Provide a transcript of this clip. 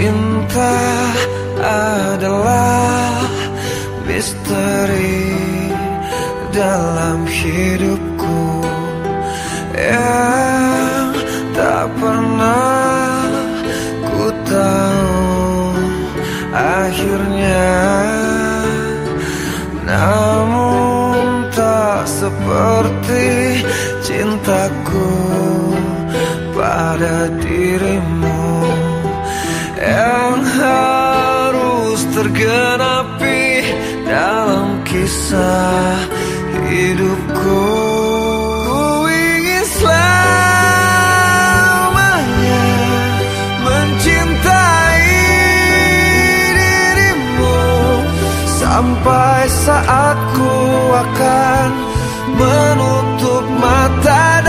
cinta adalah misteri dalam hidupku yang tak pernah ku tahu akhirnya. Namun tak seperti cintaku pada dirimu yang harus tergenapi dalam kisah hidupku. Ku ingin selamanya mencintai dirimu Sampai saat ku akan menutup mata